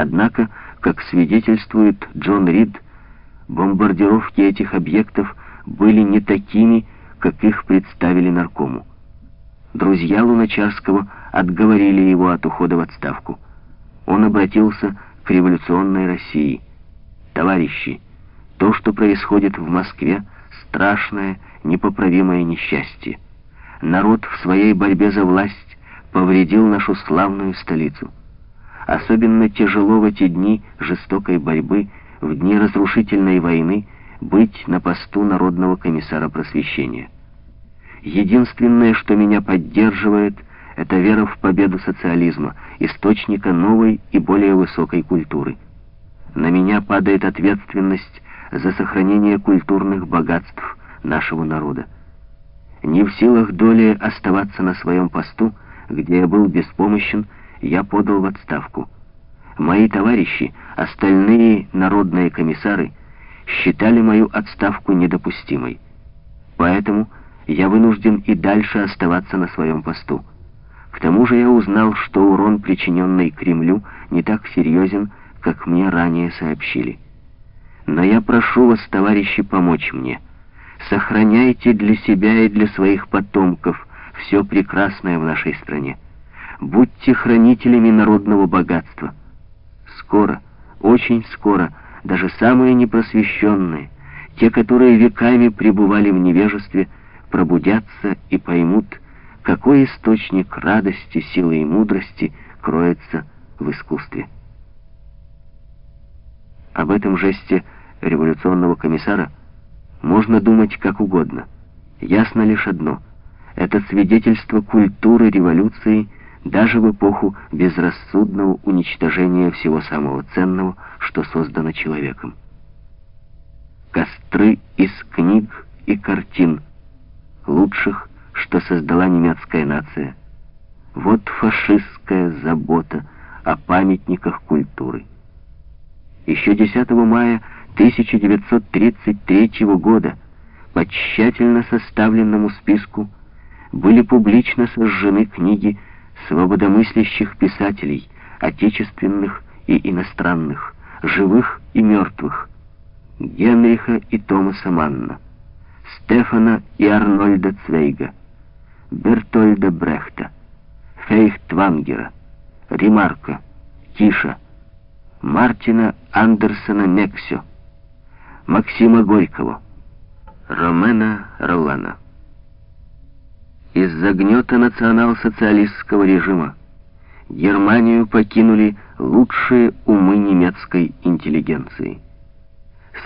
Однако, как свидетельствует Джон Рид, бомбардировки этих объектов были не такими, как их представили наркому. Друзья Луначарского отговорили его от ухода в отставку. Он обратился к революционной России. «Товарищи, то, что происходит в Москве, страшное, непоправимое несчастье. Народ в своей борьбе за власть повредил нашу славную столицу. Особенно тяжело в эти дни жестокой борьбы, в дни разрушительной войны, быть на посту Народного комиссара просвещения. Единственное, что меня поддерживает, это вера в победу социализма, источника новой и более высокой культуры. На меня падает ответственность за сохранение культурных богатств нашего народа. Не в силах доли оставаться на своем посту, где я был беспомощен, я подал в отставку. Мои товарищи, остальные народные комиссары, считали мою отставку недопустимой. Поэтому я вынужден и дальше оставаться на своем посту. К тому же я узнал, что урон, причиненный Кремлю, не так серьезен, как мне ранее сообщили. Но я прошу вас, товарищи, помочь мне. Сохраняйте для себя и для своих потомков все прекрасное в нашей стране. Будьте хранителями народного богатства. Скоро, очень скоро, даже самые непросвещенные, те, которые веками пребывали в невежестве, пробудятся и поймут, какой источник радости, силы и мудрости кроется в искусстве. Об этом жесте революционного комиссара можно думать как угодно. Ясно лишь одно — это свидетельство культуры революции даже в эпоху безрассудного уничтожения всего самого ценного, что создано человеком. Костры из книг и картин, лучших, что создала немецкая нация. Вот фашистская забота о памятниках культуры. Еще 10 мая 1933 года по тщательно составленному списку были публично сожжены книги свободомыслящих писателей, отечественных и иностранных, живых и мертвых, Генриха и Томаса Манна, Стефана и Арнольда Цвейга, Бертольда Брехта, Фейхтвангера, Ремарка, Тиша, Мартина Андерсона Мексио, Максима Горького, Ромена Ролана. Из-за гнета национал-социалистского режима Германию покинули лучшие умы немецкой интеллигенции.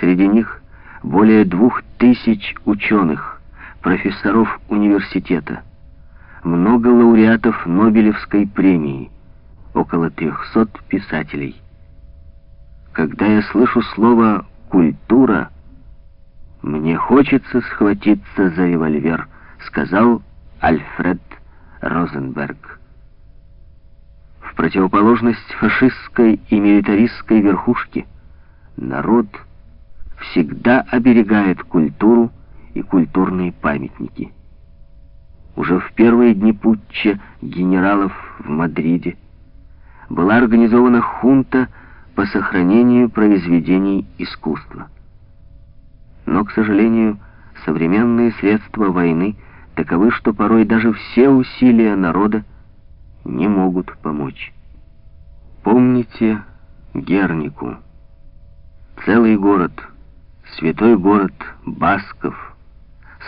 Среди них более двух тысяч ученых, профессоров университета, много лауреатов Нобелевской премии, около трехсот писателей. Когда я слышу слово «культура», мне хочется схватиться за револьвер, сказал Альфред Розенберг. В противоположность фашистской и милитаристской верхушке народ всегда оберегает культуру и культурные памятники. Уже в первые дни путча генералов в Мадриде была организована хунта по сохранению произведений искусства. Но, к сожалению, современные средства войны таковы, что порой даже все усилия народа не могут помочь. Помните Гернику. Целый город, святой город Басков,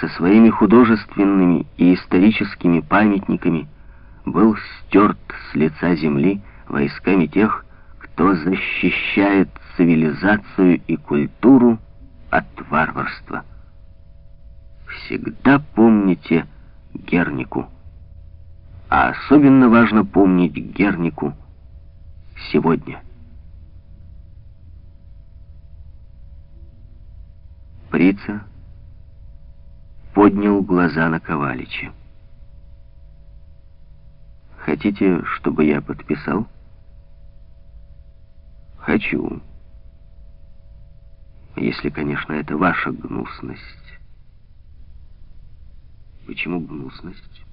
со своими художественными и историческими памятниками был стерт с лица земли войсками тех, кто защищает цивилизацию и культуру от варварства. Всегда помните Гернику. А особенно важно помнить Гернику сегодня. Прица поднял глаза на Ковалича. «Хотите, чтобы я подписал?» «Хочу. Если, конечно, это ваша гнусность». Почему гнусность?